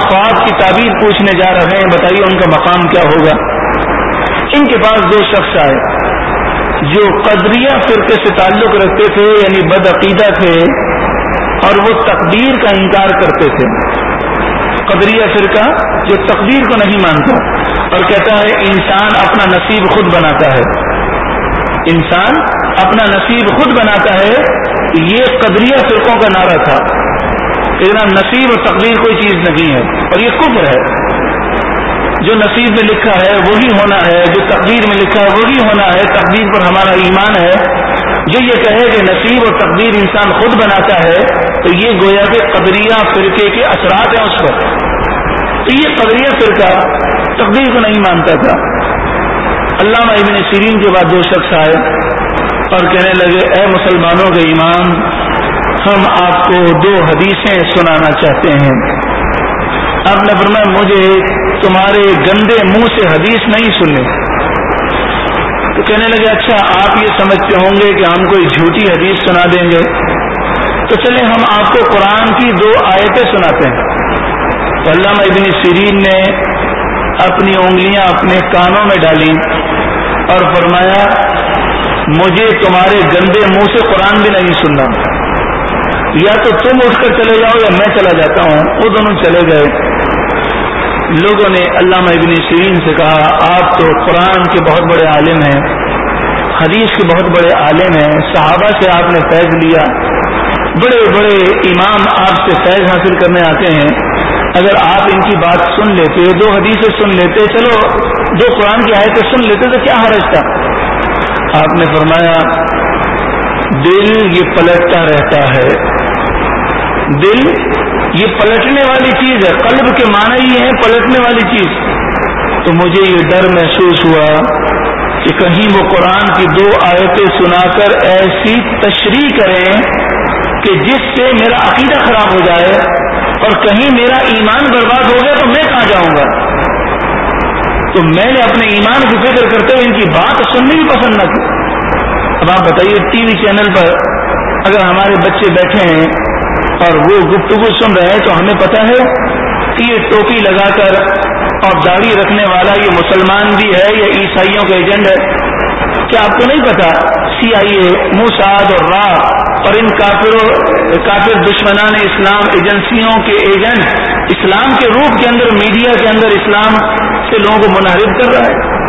خواب کی تعبیر پوچھنے جا رہے ہیں، بتائیے ان کا مقام کیا ہوگا؟ ان کے پاس دو شخص آئے، جو قدریہ فرقے سے تعلق رکھتے تھے یعنی بد عقیدہ تھے، اور وہ تقدیر کا انکار کرتے تھے۔ قدریہ فرقہ جو تقدیر کو نہیں مانتا، اور کہتا ہے، انسان اپنا نصیب خود بناتا ہے۔ انسان اپنا نصیب خود بناتا ہے، یہ قدریہ فرقوں کا نعرہ تھا۔ لیکن نصیب اور تقدیر کوئی چیز نہیں ہے اور یہ کفر ہے۔ جو نصیب میں لکھا ہے وہی ہونا ہے، جو تقدیر میں لکھا ہے وہی ہونا ہے۔ تقدیر پر ہمارا ایمان ہے۔ جو یہ کہے کہ نصیب اور تقدیر انسان خود بناتا ہے، تو یہ گویا کہ قدریہ فرقے کے اثرات ہیں اس پر۔ تو یہ قدریہ فرقہ تقدیر کو نہیں مانتا تھا۔ علامہ ابن سیرین کے بعد دو شخص آئے اور کہنے لگے، اے مسلمانوں کے امام ہم آپ کو دو حدیثیں سنانا چاہتے ہیں۔ آپ نے فرمایا، مجھے تمہارے گندے منہ سے حدیث نہیں سننے تو کہنے لگے اچھا آپ یہ سمجھتے ہوں گے کہ ہم کوئی جھوٹی حدیث سنا دیں گے۔ تو چلیں، ہم آپ کو قرآن کی دو آیتیں سناتے ہیں۔ تو علامہ ابن سیرین نے اپنی انگلیاں اپنے کانوں میں ڈالی اور فرمایا، مجھے تمہارے گندے منہ سے قرآن بھی نہیں سننا۔ یا تو تم اٹھ کر چلے جاؤ یا میں چلا جاتا ہوں وہ دونوں چلے گئے۔ لوگوں نے علامہ ابن سیرین سے کہا، آپ تو قرآن کے بہت بڑے عالم ہیں، حدیث کے بہت بڑے عالم ہیں، صحابہ سے آپ نے فیض لیا۔ بڑے بڑے امام آپ سے فیض حاصل کرنے آتے ہیں۔ اگر آپ ان کی بات سن لیتے، دو حدیثیں سن لیتے، چلو، دو قرآن کی آیتیں سن لیتے تو کیا حرج تھا؟ آپ نے فرمایا، دل یہ پلٹتا رہتا ہے۔ دل، یہ پلٹنے والی چیز ہے، قلب کے معنی ہی ہے پلٹنے والی چیز۔ تو مجھے یہ ڈر محسوس ہوا کہ کہیں وہ قرآن کی دو آیتیں سنا کر ایسی تشریح کریں کہ جس سے میرا عقیدہ خراب ہو جائے اور کہیں میرا ایمان برباد ہو گیا تو میں کہاں جاؤں گا؟ تو میں نے اپنے ایمان کی فکر کرتے ہوئے ان کی بات سننی بھی پسند نہ کی۔ اب آپ بتائیے ٹی وی چینل پر اگر ہمارے بچے بیٹھے ہیں اور وہ گفتگو سن رہے ہیں تو ہمیں پتا ہے کہ یہ ٹوپی لگا کر اور داڑھی رکھنے والا یہ مسلمان بھی ہے یا عیسائیوں کا ایجنٹ ہے۔ کیا آپ کو نہیں پتا سی آئی اے موساد اور راہ اور ان کافروں، کافر دشمنان اسلام ایجنسیوں کے ایجنٹ اسلام کے روپ کے اندر، میڈیا کے اندر اسلام سے لوگوں کو منحرف کر رہا ہے۔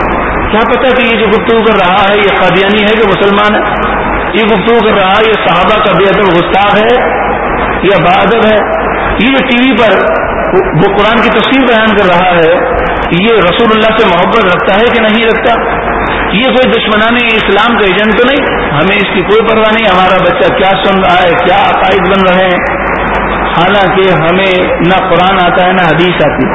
کیا پتا کہ یہ جو گفتگو کر رہا ہے، یہ قادیانی ہے کہ مسلمان ہے؟ یہ گفتگو کر رہا ہے، یہ صحابہ کا بے ادب گستاخ ہے۔ یا بادب ہے، یہ جو ٹی وی پر وہ قرآن کی تصویر بیان کر رہا ہے، یہ رسول اللہ سے محبت رکھتا ہے کہ نہیں رکھتا؟ یہ کوئی دشمنان اسلام کا ایجنٹ تو نہیں؟ ہمیں اس کی کوئی پرواہ نہیں، ہمارا بچہ کیا سن رہا ہے، کیا عقائد بن رہے ہیں؟ حالانکہ ہمیں نہ قرآن آتا ہے، نہ حدیث آتی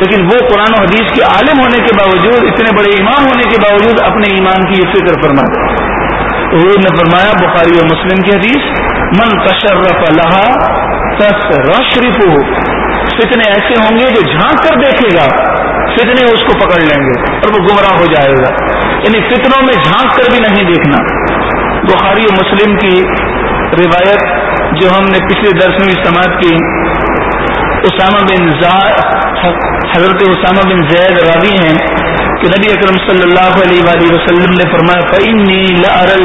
لیکن وہ قرآن و حدیث کے عالم ہونے کے باوجود، اتنے بڑے امام ہونے کے باوجود اپنے ایمان کی فکر فرماتے حضور نے فرمایا، بخاری و مسلم کی حدیث، من تشرف تشرف ہو فتنے ایسے ہوں گے جو جھانک کر دیکھے گا، فتنے اس کو پکڑ لیں گے اور وہ گمراہ ہو جائے گا۔ یعنی فتنوں میں جھانک کر بھی نہیں دیکھنا۔ بخاری و مسلم کی روایت جو ہم نے پچھلے درس میں سماعت کی، اسامہ بن حضرت اسامہ بن زید راوی ہیں کہ نبی اکرم صلی اللہ علیہ وآلہ وسلم نے فرمایا، فَإِنِّي لَأَرَى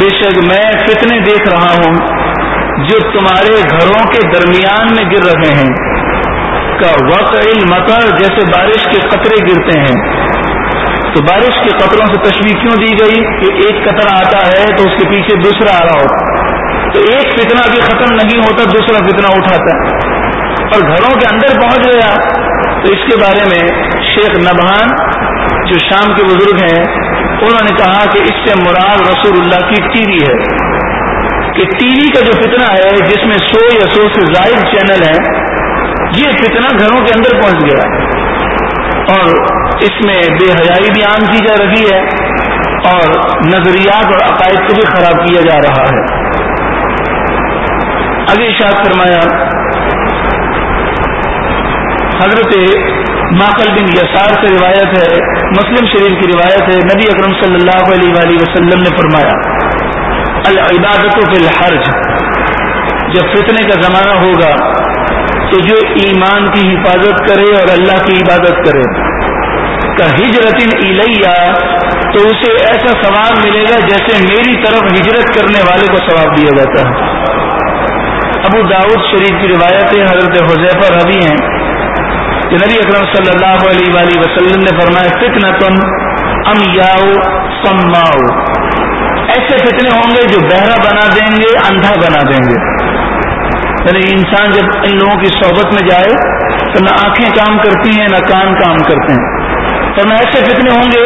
بے شک میں فتنے دیکھ رہا ہوں جو تمہارے گھروں کے درمیان میں گر رہے ہیں۔ کا مطر جیسے بارش کے قطرے گرتے ہیں۔ تو بارش کے قطروں سے تشریح کیوں دی گئی کہ ایک قطرہ آتا ہے تو اس کے پیچھے دوسرا آ رہا ہوتا تو ایک فتنہ بھی ختم نہیں ہوتا، دوسرا فتنہ اٹھاتا ہے۔ اور گھروں کے اندر پہنچ گیا۔ تو اس کے بارے میں شیخ نبہان، جو شام کے بزرگ ہیں، انہوں نے کہا کہ اس سے مراد رسول اللہ کی ٹی وی ہے۔ کہ ٹی وی کا جو فتنہ ہے، جس میں سو یا سو سے زائد چینل ہے یہ فتنہ گھروں کے اندر پہنچ گیا۔ اور اس میں بے حیائی بھی عام کی جا رہی ہے، اور نظریات اور عقائد کو بھی خراب کیا جا رہا ہے۔ اگے شاد فرمایا حضرت ماقل بن یسار سے روایت ہے، مسلم شریف کی روایت ہے، نبی اکرم صلی اللہ علیہ وآلہ وسلم نے فرمایا العبادت فی الحرج، جب فتنے کا زمانہ ہوگا تو جو ایمان کی حفاظت کرے اور اللہ کی عبادت کرے۔ کا ہجرت الیہ، تو اسے ایسا ثواب ملے گا جیسے میری طرف ہجرت کرنے والے کو ثواب دیا جاتا ہے۔ ابو داود شریف کی روایت حضرت حضیفہ روی ہیں۔ کہ نبی اکرم صلی اللہ علیہ وآلہ وسلم نے فرمایا فتنا تم ام یاؤ سماؤ ایسے فتنے ہوں گے جو بہرا بنا دیں گے، اندھا بنا دیں گے۔ یعنی انسان جب ان لوگوں کی صحبت میں جائے، تو نہ آنکھیں کام کرتی ہیں، نہ کان کام کرتے ہیں۔ تو نہ ایسے فتنے ہوں گے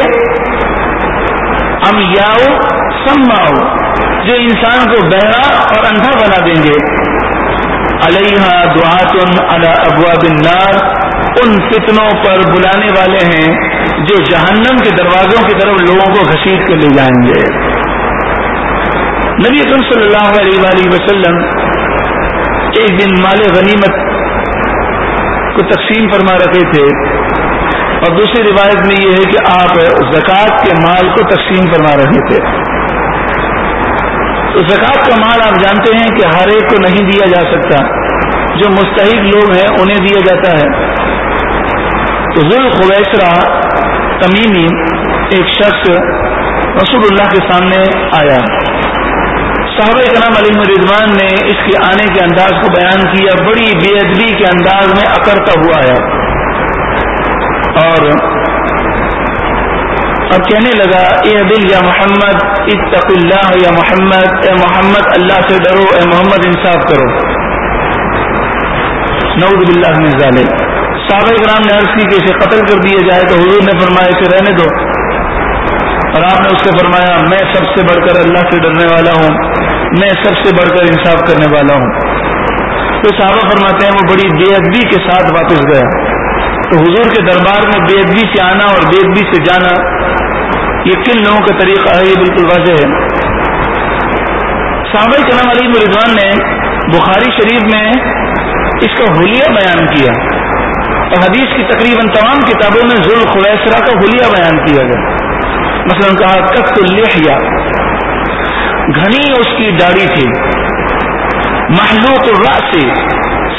ام یاؤ سماؤ جو انسان کو بہرا اور اندھا بنا دیں گے۔ علیہ دعاتن علی ابواب النار۔ ان فتنوں پر بلانے والے ہیں جو جہنم کے دروازوں کی طرف لوگوں کو گھسیٹ کے لے جائیں گے۔ نبی اکرم صلی اللہ علیہ وآلہ وسلم ایک دن مال غنیمت کو تقسیم فرما رکھے تھے اور دوسری روایت میں یہ ہے کہ آپ زکوٰۃ کے مال کو تقسیم فرما رہے تھے۔ تو زکوٰۃ کا مال آپ جانتے ہیں کہ ہر ایک کو نہیں دیا جا سکتا۔ جو مستحق لوگ ہیں انہیں دیا جاتا ہے۔ تو ذوالخویسرا تمیمی ایک شخص رسول اللہ کے سامنے آیا۔ صحابہ کرام علی رضوان نے اس کے آنے کے انداز کو بیان کیا، بڑی بے ادبی کے انداز میں اکڑتا ہوا آیا۔ اور اب کہنے لگا، اے دل یا محمد، اتق اللہ یا محمد، اے محمد، اللہ سے ڈرو، اے محمد، انصاف کرو۔ نعوذ باللہ من ذالک صحابہ اکرام نے عرض کی کہ اسے قتل کر دیا جائے تو حضور نے فرمایا اسے رہنے دو۔ اور آپ نے اس سے فرمایا، میں سب سے بڑھ کر اللہ سے ڈرنے والا ہوں، میں سب سے بڑھ کر انصاف کرنے والا ہوں۔ تو صحابہ فرماتے ہیں، وہ بڑی بے ادبی کے ساتھ واپس گیا۔ تو حضور کے دربار میں بے ادبی سے آنا اور بے ادبی سے جانا، یہ کن لوگوں کا طریقہ ہے؟ یہ بالکل واضح ہے۔ صحابہ کے نام علی رضوان نے بخاری شریف میں اس کا حلیہ بیان کیا۔ اور حدیث کی تقریباً تمام کتابوں میں ذوال خویسرا کا حلیہ بیان کیا گیا۔ مثلا کہا، کت لیا گھنی اس کی داڑھی تھی۔ محلوق سے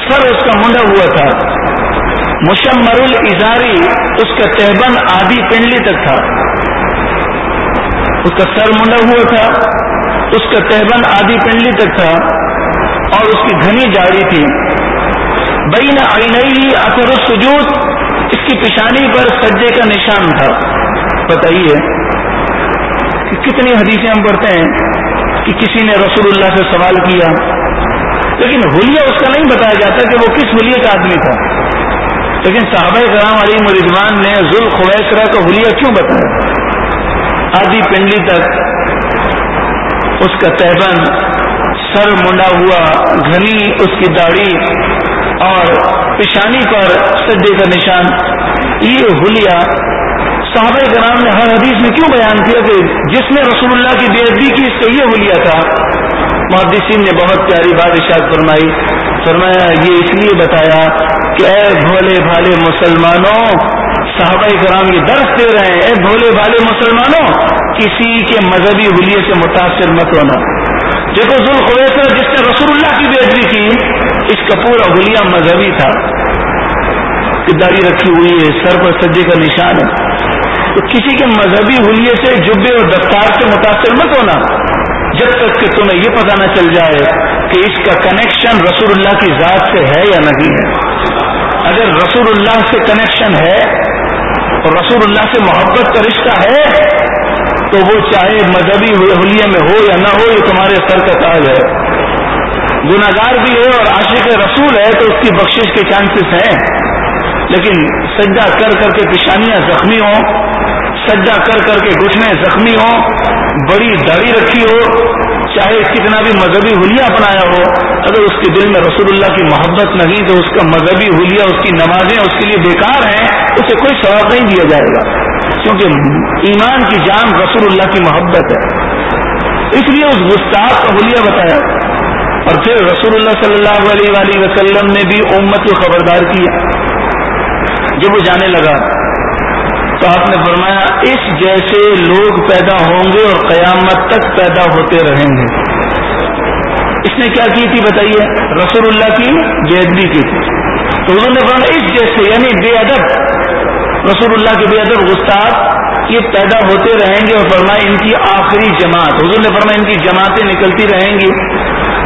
سر اس کا منڈا ہوا تھا۔ مشمر الزاری اس کا تہبند آدھی پنڈلی تک تھا۔ اس کا سر منڈا ہوا تھا۔ اس کا تہبند آدھی پنڈلی تک تھا۔ اور اس کی گھنی داڑھی تھی۔ بین عینئی اثر السجود، اس کی پیشانی پر سجے کا نشان تھا۔ بتائیے کہ کتنی حدیثیں ہم پڑھتے ہیں کہ کسی نے رسول اللہ سے سوال کیا، لیکن حلیہ اس کا نہیں بتایا جاتا کہ وہ کس حلیہ کا آدمی تھا۔ لیکن صحابہ کرام علی مرضوان نے ذوال خویسرا کا حلیہ کیوں بتایا؟ آدھی پنڈلی تک اس کا تہبند سر منڈا ہوا، گھنی اس کی داڑھی اور پیشانی پر سجدے کا نشان۔ یہ حلیہ صحابہ کرام نے ہر حدیث میں کیوں بیان کیا کہ جس نے رسول اللہ کی بے ادبی کی اس کا یہ حلیہ تھا۔ محدثین نے بہت پیاری بات اشاد فرمائی۔ فرمایا، یہ اس لیے بتایا کہ اے بھولے بھالے مسلمانوں، صحابہ کرام یہ درس دے رہے ہیں۔ اے بھولے بھالے مسلمانوں، کسی کے مذہبی حلیے سے متاثر مت ہونا۔ دیکھو ذوالخویسر جس نے رسول اللہ کی بے ادبی کی اس کا پورا حلیہ مذہبی تھا۔ کہ داڑھی رکھی ہوئی ہے، سر پر سجے کا نشان ہے۔ تو کسی کے مذہبی حلیے سے جبے اور دفتار سے متاثر مت ہونا۔ جب تک کہ تمہیں یہ پتا نہ چل جائے کہ اس کا کنیکشن رسول اللہ کی ذات سے ہے یا نہیں ہے۔ اگر رسول اللہ سے کنیکشن ہے اور رسول اللہ سے محبت کا رشتہ ہے، تو وہ چاہے مذہبی حلیے میں ہو یا نہ ہو، یہ تمہارے سر کا تاج ہے۔ گناگار بھی ہے اور عاشق رسول ہے تو اس کی بخشش کے چانسز ہیں۔ لیکن سجا کر کر کے پیشانیاں زخمی ہوں سجا کر کر کے گھٹنے زخمی ہوں، بڑی داڑھی رکھی ہو، چاہے کتنا بھی مذہبی حلیہ اپنایا ہو، اگر اس کے دل میں رسول اللہ کی محبت نہیں تو اس کا مذہبی حلیہ، اس کی نمازیں اس کے لیے بیکار ہیں، اسے کوئی ثواب نہیں دیا جائے گا۔ کیونکہ ایمان کی جان رسول اللہ کی محبت ہے۔ اس لیے اس گستاخ کا حلیہ بتایا۔ اور پھر رسول اللہ صلی اللہ علیہ وآلہ وسلم نے بھی امت کو خبردار کیا۔ جب وہ جانے لگا تو آپ نے فرمایا، اس جیسے لوگ پیدا ہوں گے اور قیامت تک پیدا ہوتے رہیں گے۔ اس نے کیا کی تھی بتائیے؟ رسول اللہ کی بےدبی کی تھی۔ تو انہوں نے فرمایا، اس جیسے یعنی بے ادب رسول اللہ کے بے ادب گستاخ یہ پیدا ہوتے رہیں گے اور فرمایا، ان کی آخری جماعت۔ حضور نے فرمایا، ان کی جماعتیں نکلتی رہیں گی۔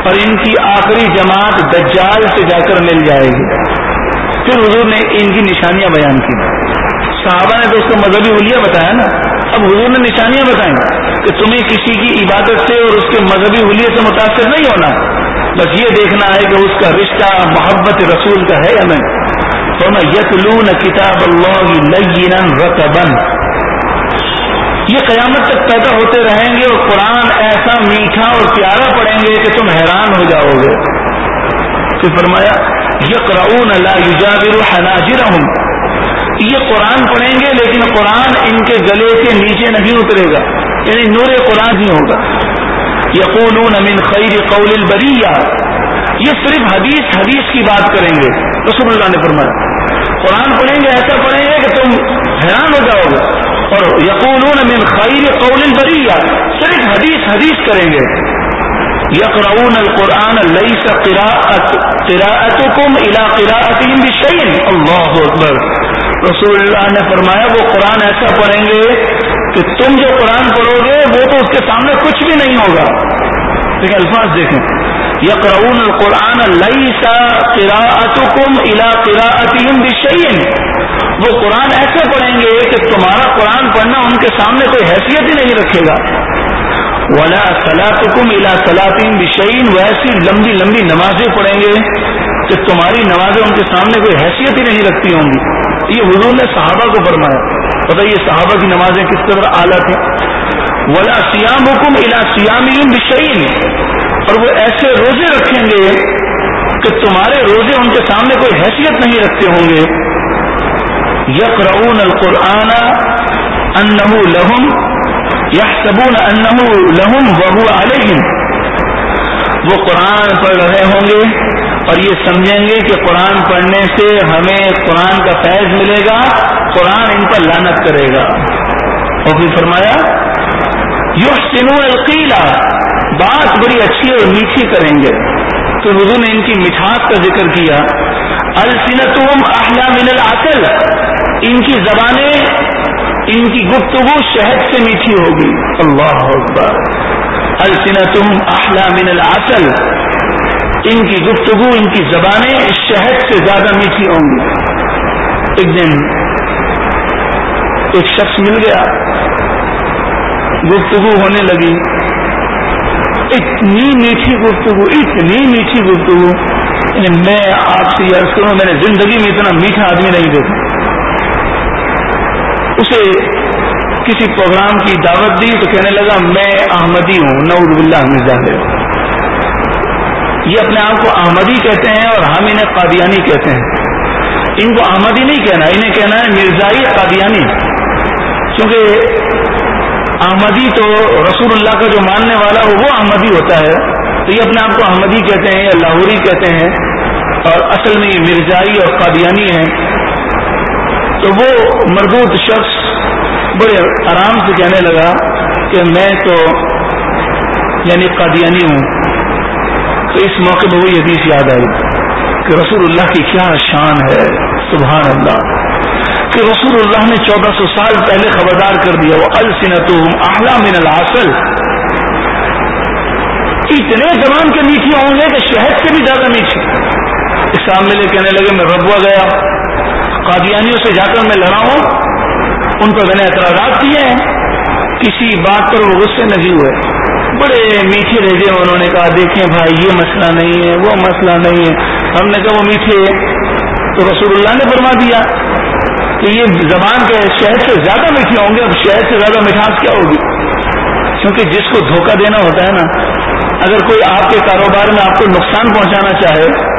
اور ان کی آخری جماعت دجال سے جا کر مل جائے گی۔ پھر حضور نے ان کی نشانیاں بیان کی۔ صحابہ نے تو اس کو مذہبی حلیہ بتایا نا۔ اب حضور نے نشانیاں بتائیں کہ تمہیں کسی کی عبادت سے اور اس کے مذہبی حلیے سے متاثر نہیں ہونا۔ بس یہ دیکھنا ہے کہ اس کا رشتہ محبت رسول کا ہے یا نہیں۔ تو میں یتلون کتاب اللہ رقبن یہ قیامت تک پیدا ہوتے رہیں گے اور قرآن ایسا میٹھا اور پیارا پڑیں گے کہ تم حیران ہو جاؤ گے۔ پھر فرمایا، یقرؤون لا حناجرہم۔ یہ قرآن پڑھیں گے لیکن قرآن ان کے گلے کے نیچے نہیں اترے گا یعنی نور قرآن ہی ہوگا۔ یقولون من خیر قول البریہ۔ یہ صرف حدیث حدیث کی بات کریں گے۔ رسول اللہ نے فرمایا، قرآن پڑھیں گے، ایسا پڑھیں گے کہ تم حیران ہو جاؤ گے۔ اور یقولون من خیر قول البریہ صرف حدیث حدیث کریں گے۔ یقرؤون القرآن لیس قراءتکم الى قراءتهم بشیء۔ اللہ اکبر۔ رسول اللہ نے فرمایا، وہ قرآن ایسا پڑھیں گے کہ تم جو قرآن پڑھو گے، وہ تو اس کے سامنے کچھ بھی نہیں ہوگا۔ لیکن الفاظ دیکھیں۔ یقرؤون القرآن لیس قراءتکم الى قراءتهم بشیء وہ قرآن ایسے پڑھیں گے کہ تمہارا قرآن پڑھنا ان کے سامنے کوئی حیثیت ہی نہیں رکھے گا۔ ولا سلاطم الا سلاطین بشعین ویسی لمبی لمبی نمازیں پڑھیں گے کہ تمہاری نمازیں ان کے سامنے کوئی حیثیت ہی نہیں رکھتی ہوں گی۔ یہ حضور نے صحابہ کو فرمایا۔ بتائیے صحابہ کی نمازیں کس قدر اعلیٰ تھیں؟ ولا سیام حکم الا سیام بشعین اور وہ ایسے روزے رکھیں گے کہ تمہارے روزے ان کے سامنے کوئی حیثیت نہیں رکھتے ہوں گے۔ یقرؤون القرآن انه لهم يحسبون انه لهم وهو عليهم وہ قرآن پڑھ رہے ہوں گے اور یہ سمجھیں گے کہ قرآن پڑھنے سے ہمیں قرآن کا فیض ملے گا، قرآن ان پر لانت کرے گا۔ اور پھر فرمایا یو سنو القیلا بات بڑی اچھی اور میٹھی کریں گے۔ تو حضور نے ان کی مٹھاس کا ذکر کیا۔ السنتم احلا من العقل۔ ان کی زبانیں ان کی گفتگو شہد سے میٹھی ہوگی۔ اللہ اکبر۔ السنتم احلا من العسل ان کی گفتگو، ان کی زبانیں شہد سے زیادہ میٹھی ہوں گی۔ ایک دن ایک شخص مل گیا۔ گفتگو ہونے لگی۔ اتنی میٹھی گفتگو، اتنی میٹھی گفتگو۔ یعنی میں آپ سے عرض کروں، میں نے زندگی میں اتنا میٹھا آدمی نہیں دیکھا۔ اسے کسی پروگرام کی دعوت دی تو کہنے لگا، میں احمدی ہوں نعود اللہ مرزا یہ اپنے آپ کو احمدی کہتے ہیں اور ہم انہیں قادیانی کہتے ہیں۔ ان کو احمدی نہیں کہنا، انہیں کہنا ہے مرزائی قادیانی۔ کیونکہ احمدی تو رسول اللہ کا جو ماننے والا ہو، وہ احمدی ہوتا ہے۔ تو یہ اپنے آپ کو احمدی کہتے ہیں یا لاہوری کہتے ہیں۔ اور اصل میں یہ مرزائی اور قادیانی ہیں۔ تو وہ مردود شخص بڑے آرام سے کہنے لگا کہ میں تو یعنی قادیانی ہوں۔ تو اس موقع میں وہی حدیث یاد آئی کہ رسول اللہ کی کیا شان ہے، سبحان اللہ۔ کہ رسول اللہ نے چودہ سو سال پہلے خبردار کر دیا، وہ السنت اعلیٰ من العسل۔ اتنے زبان کے میٹھی ہوں گے کہ شہد سے بھی زیادہ میٹھی اس سامنے لے کہنے لگے، میں ربوا گیا۔ قادیانیوں سے جا کر میں لڑا ہوں۔ ان پر میں نے اعتراضات کیے ہیں۔ کسی بات پر وہ غصے نہیں ہوئے۔ بڑے میٹھے رہ گئے، انہوں نے کہا، دیکھیں بھائی، یہ مسئلہ نہیں ہے، وہ مسئلہ نہیں ہے۔ ہم نے کہا، وہ میٹھے تو رسول اللہ نے فرما دیا کہ یہ زبان کے شہد سے زیادہ میٹھے ہوں گے، اب شہد سے زیادہ مٹھاس کیا ہوگی؟ کیونکہ جس کو دھوکہ دینا ہوتا ہے نا، اگر کوئی آپ کے کاروبار میں آپ کو نقصان پہنچانا چاہے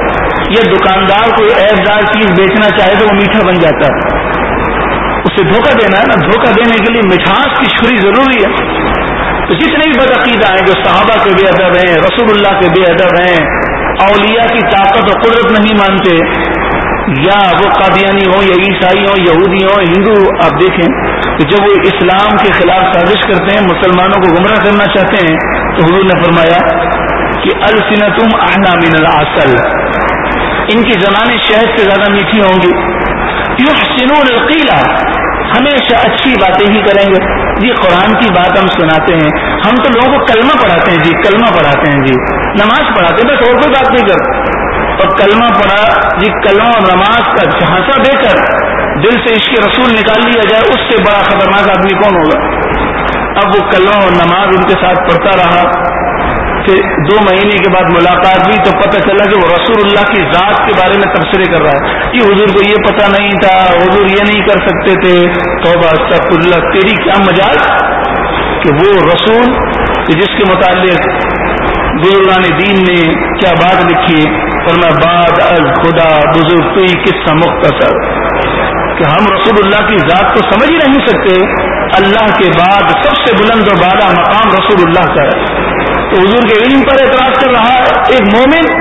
یہ دکاندار کوئی ایبدار چیز بیچنا چاہے تو وہ میٹھا بن جاتا ہے۔ اسے دھوکہ دینا ہے نا، دھوکہ دینے کے لیے مٹھاس کی چھری ضروری ہے۔ تو جتنے بھی بدعقیدہ ہیں جو صحابہ کے بے ادب ہیں، رسول اللہ کے بے ادب ہیں، اولیاء کی طاقت و قدرت نہیں مانتے یا وہ قادیانی ہوں، یا عیسائی ہوں، یہودی ہوں، ہندو، آپ دیکھیں کہ جب وہ اسلام کے خلاف سازش کرتے ہیں، مسلمانوں کو گمراہ کرنا چاہتے ہیں، تو حضور نے فرمایا کہ السنتم احنا من الاصل ان کی زبانیں شہد سے زیادہ میٹھی ہوں گی۔ یحسنون القیلا ہمیشہ اچھی باتیں ہی کریں گے۔ جی قرآن کی بات ہم سناتے ہیں۔ ہم تو لوگوں کو کلمہ پڑھاتے ہیں جی کلمہ پڑھاتے ہیں جی۔ نماز پڑھاتے ہیں، بس اور کوئی بات نہیں کرتے۔ اور کلمہ پڑھا جی کلمہ اور نماز کا جھانسا دے کر دل سے عشق رسول نکال لیا جائے، اس سے بڑا خطرناک آدمی کون ہوگا؟ اب وہ کلمہ اور نماز ان کے ساتھ پڑھتا رہا پھر دو مہینے کے بعد ملاقات ہوئی تو پتہ چلا کہ وہ رسول اللہ کی ذات کے بارے میں تبصرے کر رہا ہے۔ کہ حضور کو یہ پتہ نہیں تھا، حضور یہ نہیں کر سکتے تھے۔ تو اللہ تیری کیا مجال؟ کہ وہ رسول کہ جس کے متعلق بزرگان دین نے کیا بات لکھی اور میں بعد از خدا بزرگ کوئی قصہ مختصر کہ ہم رسول اللہ کی ذات کو سمجھ ہی نہیں سکتے۔ اللہ کے بعد سب سے بلند و بالا مقام رسول اللہ کا ہے۔ تو حضور کے علم پر اعتراض کر رہا ہے۔ ایک مومن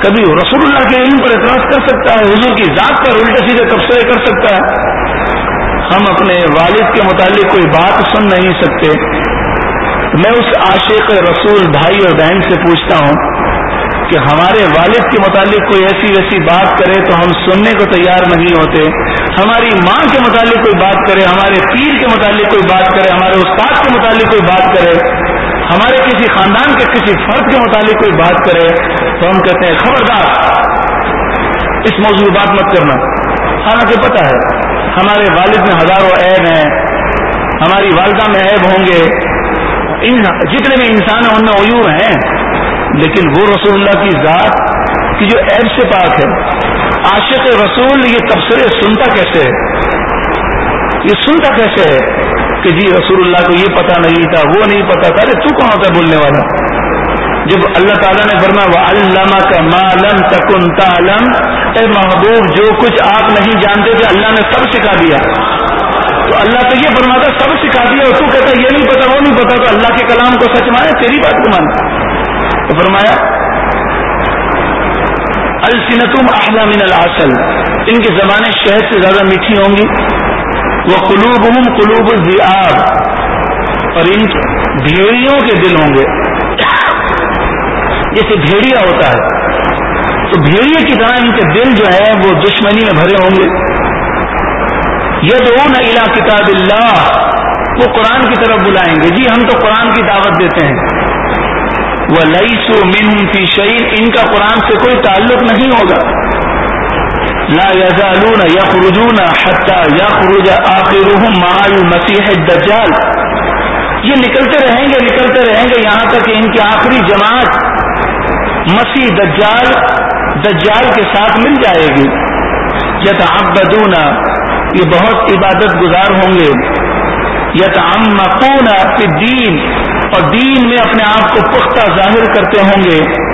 کبھی رسول اللہ کے علم پر اعتراض کر سکتا ہے، حضور کی ذات پر الٹے سیدھے تبصرے کر سکتا ہے۔ ہم اپنے والد کے متعلق کوئی بات سن نہیں سکتے۔ میں اس عاشق رسول بھائی اور بہن سے پوچھتا ہوں۔ کہ ہمارے والد کے متعلق کوئی ایسی ویسی بات کرے تو ہم سننے کو تیار نہیں ہوتے۔ ہماری ماں کے متعلق کوئی بات کرے، ہمارے پیر کے متعلق کوئی بات کرے، ہمارے استاد کے متعلق کوئی بات کرے، ہمارے کسی خاندان کے کسی فرد کے متعلق کوئی بات کرے تو ہم کہتے ہیں، خبردار، اس موضوع بات مت کرنا۔ حالانکہ پتہ ہے، ہمارے والد میں ہزاروں عیب ہیں، ہماری والدہ میں عیب ہوں گے۔ ان جتنے بھی انسان ہیں، ان میں عیور ہیں۔ لیکن وہ رسول اللہ کی ذات کی جو عیب سے پاک ہے، عاشق رسول یہ تبصرے سنتا کیسے ہے؟ یہ سنتا کیسے ہے کہ جی رسول اللہ کو یہ پتا نہیں تھا، وہ نہیں پتا تھا، ارے تو کہاں ہوتا بولنے والا؟ جب اللہ تعالیٰ نے فرما وہ علامہ کا معلوم تکن تعلم، اے محبوب، جو کچھ آپ نہیں جانتے تھے، اللہ نے سب سکھا دیا۔ تو اللہ تو یہ فرماتا، سب سکھا دیا، اور تو کہتا، یہ نہیں پتا وہ نہیں پتا تو اللہ کے کلام کو سچ مانا تیری بات کو مانا تو فرمایا السنتم احلام من الاصل ان کی زبانیں شہد سے زیادہ میٹھی ہوں گی. وہ قلوب ہوں قلوب اور ان بھیڑیوں کے دل ہوں گے. جیسے بھیڑیا ہوتا ہے. تو بھیڑیے کی طرح ان کے دل جو ہے وہ دشمنی میں بھرے ہوں گے. ید الا کتاب اللہ. وہ قرآن کی طرف بلائیں گے. جی ہم تو قرآن کی دعوت دیتے ہیں. وہ لئی سو من فی شعین ان کا قرآن سے کوئی تعلق نہیں ہوگا۔ لا يزالون يخرجون حتى يخرج آخرهم مع المسيح الدجال۔ یہ نکلتے رہیں گے، نکلتے رہیں گے۔ یہاں تک کہ ان کی آخری جماعت مسیح دجال دجال کے ساتھ مل جائے گی۔ یتعبدون یہ بہت عبادت گزار ہوں گے۔ یتعمقون فی الدین اور دین میں اپنے آپ کو پختہ ظاہر کرتے ہوں گے۔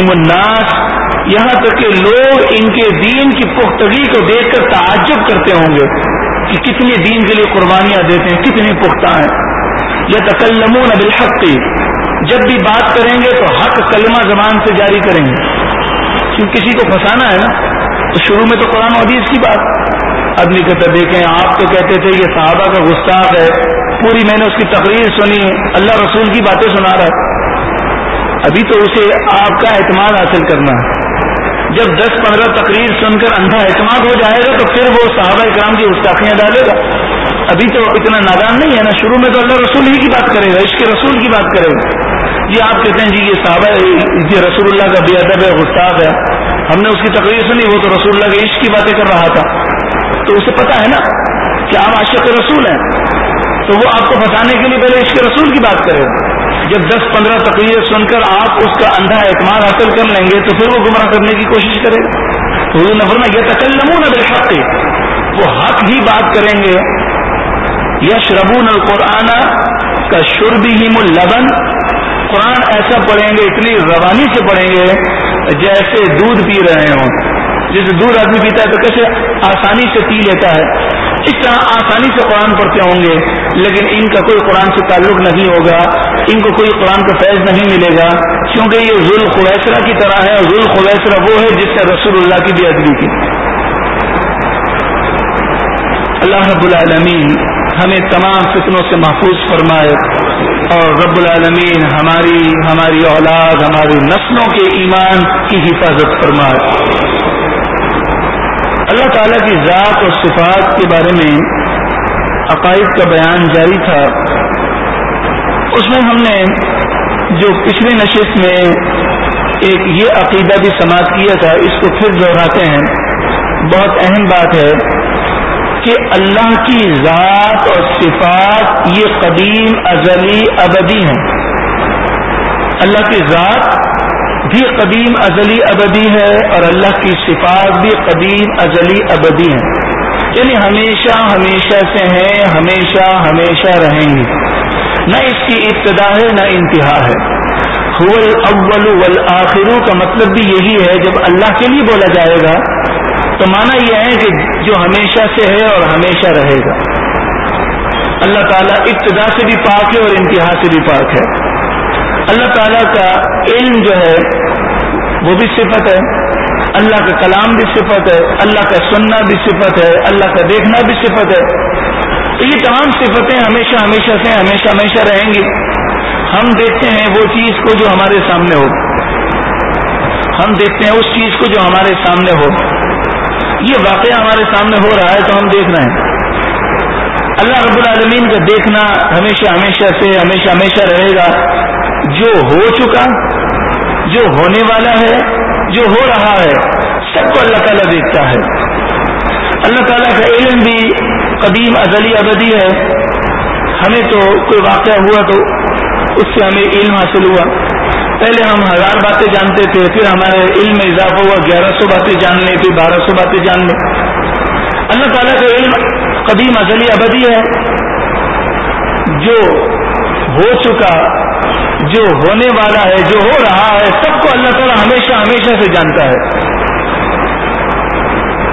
الناس۔ یہاں تک کہ لوگ ان کے دین کی پختگی کو دیکھ کر تعجب کرتے ہوں گے کہ کتنی دین کے لیے قربانیاں دیتے ہیں، کتنی پختہ ہیں۔ یا تکلمون بالحق۔ جب بھی بات کریں گے تو حق کلمہ زبان سے جاری کریں گے۔ کیونکہ کسی کو پھنسانا ہے نا، تو شروع میں تو قرآن حدیث کی بات۔ آدمی کہتے دیکھیں، آپ تو کہتے تھے یہ صحابہ کا گستاخ ہے۔ پوری میں نے اس کی تقریر سنی اللہ رسول کی باتیں سنا رہا ہے۔ ابھی تو اسے آپ کا اعتماد حاصل کرنا ہے۔ جب دس پندرہ تقریر سن کر اندھا اعتماد ہو جائے گا تو پھر وہ صحابہ اکرام کی گستاخیاں ڈالے گا۔ ابھی تو اتنا نادان نہیں ہے نا، شروع میں تو اللہ رسول ہی کی بات کرے گا، عشق رسول کی بات کرے گا۔ جی آپ کہتے ہیں جی یہ صحابہ یہ رسول اللہ کا بے ادب ہے، گستاخ ہے۔ ہم نے اس کی تقریر سنی، وہ تو رسول اللہ کے عشق کی باتیں کر رہا تھا۔ تو اسے پتا ہے نا کہ آپ عاشق رسول ہیں۔ تو وہ آپ کو بتانے کے لیے پہلے عشق رسول کی بات کرے۔ جب دس پندرہ تقریر سن کر آپ اس کا اندھا اعتماد حاصل کر لیں گے تو پھر وہ گمراہ کرنے کی کوشش کرے۔ گا تو نفر یہ تکلمون بالحق. وہ حق ہی بات کریں گے۔ یش ربون القرآن کا شربی ہی ملبن قرآن ایسا پڑھیں گے، اتنی روانی سے پڑھیں گے جیسے دودھ پی رہے ہوں۔ جیسے دودھ آدمی پیتا ہے تو کیسے آسانی سے پی لیتا ہے؟ اس طرح آسانی سے قرآن پڑھتے ہوں گے، لیکن ان کا کوئی قرآن سے تعلق نہیں ہوگا، ان کو کوئی قرآن کا فیض نہیں ملے گا، کیونکہ یہ ذوال خویسرا کی طرح ہے ذوال خویسرا وہ ہے جس سے رسول اللہ کی بھی ادبی کی۔ اللہ رب العالمین ہمیں تمام فتنوں سے محفوظ فرمائے اور رب العالمین ہماری ہماری اولاد، ہماری نسلوں کے ایمان کی حفاظت فرمائے۔ اللہ تعالیٰ کی ذات اور صفات کے بارے میں عقائد کا بیان جاری تھا۔ اس میں ہم نے جو پچھلی نشست میں ایک یہ عقیدہ بھی سماعت کیا تھا، اس کو پھر دہراتے ہیں۔ بہت اہم بات ہے کہ اللہ کی ذات اور صفات یہ قدیم، ازلی، ابدی ہیں۔ اللہ کی ذات بھی قدیم ازلی ابدی ہے اور اللہ کی صفات بھی قدیم ازلی ابدی ہیں۔ یعنی ہمیشہ ہمیشہ سے ہیں، ہمیشہ ہمیشہ رہیں گی۔ نہ اس کی ابتدا ہے، نہ انتہا ہے۔ حول اول والآخر کا مطلب بھی یہی ہے، جب اللہ کے لیے بولا جائے گا، تو مانا یہ ہے کہ جو ہمیشہ سے ہے اور ہمیشہ رہے گا۔ اللہ تعالیٰ ابتدا سے بھی پاک ہے اور انتہا سے بھی پاک ہے۔ اللہ تعالیٰ کا علم جو ہے، وہ بھی صفت ہے۔ اللہ کا کلام بھی صفت ہے۔ اللہ کا سننا بھی صفت ہے۔ اللہ کا دیکھنا بھی صفت ہے۔ تو یہ تمام صفتیں ہمیشہ ہمیشہ سے ہمیشہ ہمیشہ رہیں گی۔ ہم دیکھتے ہیں وہ چیز کو جو ہمارے سامنے ہو۔ ہم دیکھتے ہیں اس چیز کو جو ہمارے سامنے ہو۔ یہ واقعہ ہمارے سامنے ہو رہا ہے تو ہم دیکھ رہے ہیں۔ اللہ رب العالمین کا دیکھنا ہمیشہ ہمیشہ سے ہمیشہ ہمیشہ رہے گا۔ جو ہو چکا، جو ہونے والا ہے، جو ہو رہا ہے، سب کو اللہ تعالیٰ دیکھتا ہے۔ اللہ تعالیٰ کا علم بھی قدیم، ازلی، ابدی ہے۔ ہمیں تو کوئی واقعہ ہوا تو اس سے ہمیں علم حاصل ہوا۔ پہلے ہم ہزار باتیں جانتے تھے، پھر ہمارے علم میں اضافہ ہوا، گیارہ سو باتیں جان لیں، پھر بارہ سو باتیں جان لیں۔ اللہ تعالیٰ کا علم قدیم، ازلی، ابدی ہے۔ جو ہو چکا جو ہونے والا ہے، جو ہو رہا ہے، سب کو اللہ تعالیٰ ہمیشہ ہمیشہ سے جانتا ہے۔